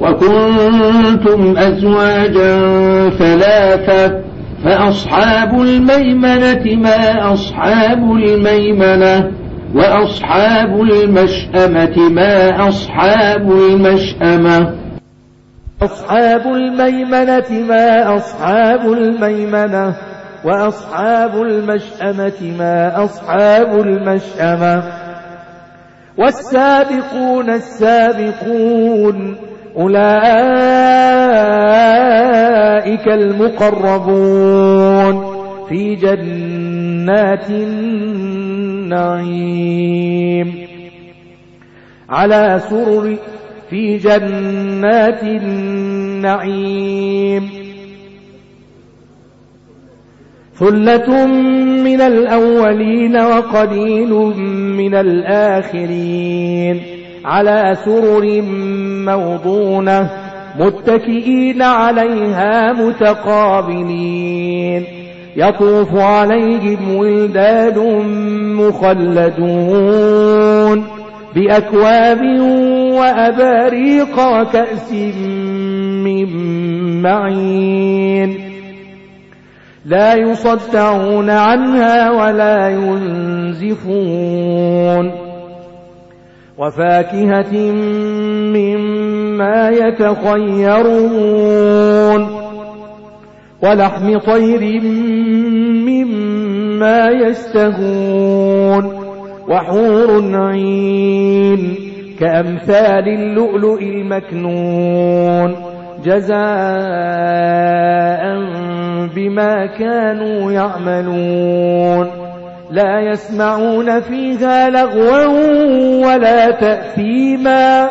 وكنتم أزواجا ثلاثة فأصحاب الميمنة ما أصحاب الميمنة وأصحاب المشأمة ما أصحاب المشأمة أصحاب الميمنة ما أصحاب الميمنة وأصحاب المشأمة ما أصحاب المشأمة والسابقون السابقون أولئك المقربون في جنات النعيم. على سرر في جنات النعيم. ثلة من الأولين وقليل من الآخرين. على سرر موضونة متكئين عليها متقابلين. يطوف عليهم ولدان مخلدون بأكواب وأباريق وكأس من معين. لا يصدعون عنها ولا ينزفون. وفاكهة مما يتخيرون ولحم طير مما يشتهون وحور عين كأمثال اللؤلؤ المكنون جزاء بما كانوا يعملون لا يسمعون فيها لغوا ولا تأثيما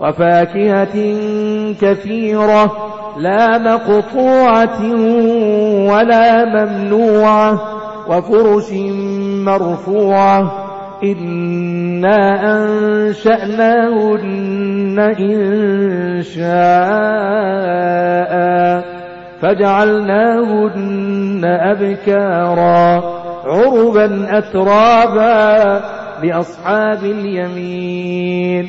وفاكهة كثيرة لا مقطوعة ولا ممنوعة وفرش مرفوعة. إنا أنشأناهن إن شاء فجعلناهن أبكارا. عربا أترابا لأصحاب اليمين.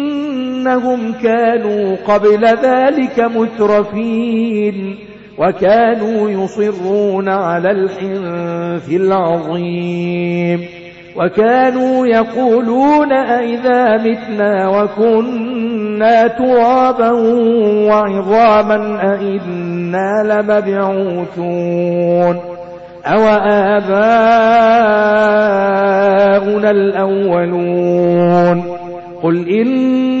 إنهم كانوا قبل ذلك مترفين وكانوا يصرون على الحنث العظيم وكانوا يقولون أئذا متنا وكنا ترابا وعظاما أئنا لمبعوثون أو آباؤنا الأولون قل إن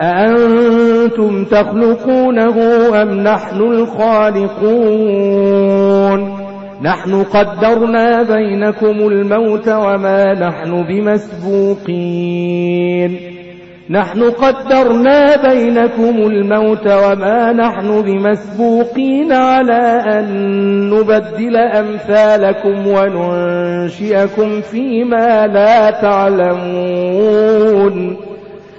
أأنتم تخلقونه أم نحن الخالقون؟ نحن قدرنا بينكم الموت وما نحن بمسبوقين. نحن قدرنا بينكم الموت وما نحن بمسبوقين على أن نبدل أمثالكم وننشئكم فيما لا تعلمون.